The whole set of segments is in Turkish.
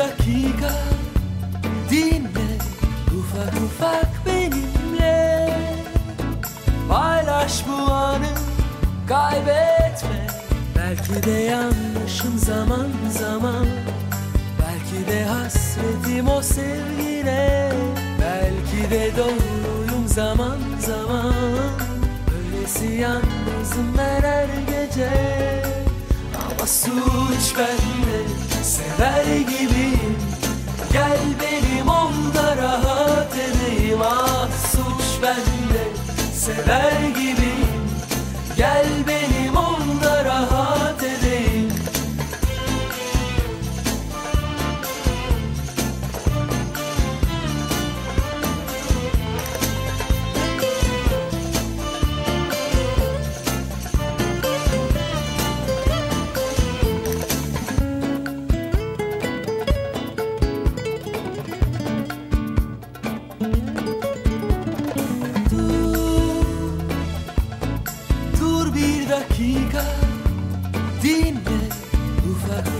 dakika. Dinle Ufak ufak benimle. Paylaş bu anı kaybetme. Belki de yanlışım zaman zaman. Belki de hasretim o sevgine. Belki de doğruyum zaman zaman. Öylesi yalnızım ben her gece. Ama suç bende Sever gibi Gel benim onda rahat edeyim Ah suç bende sever gibiyim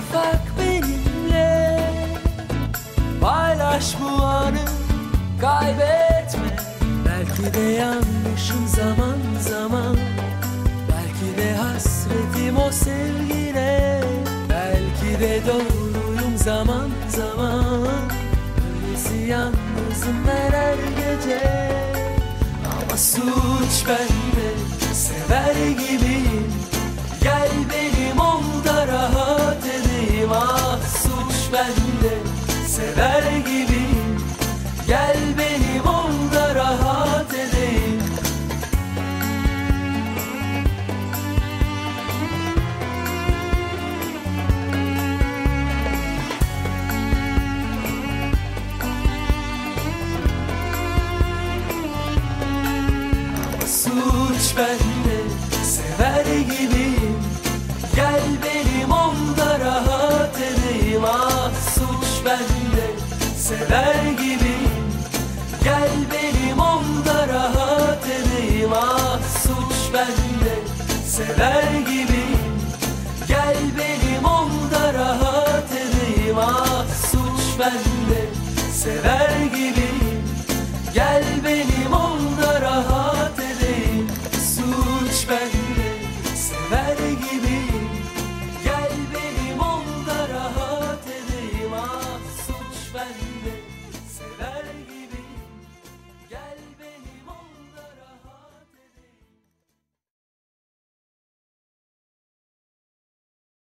ufak benimle. Paylaş bu anı kaybetme. Belki de yanlışım zaman zaman. Belki de hasretim o sevgine. Belki de doğruyum zaman zaman. Öylesi yalnızım ben her gece. Ama suç bende. Sever gibiyim Ah suç bende sever gibiyim. Gel benim onda rahat edeyim. Suç bende suç bende sever gibiyim. Gel benim onda rahat edeyim. Ah suç bende sever gibiyim. Gel benim onda rahat edeyim. Ah suç bende sever splendid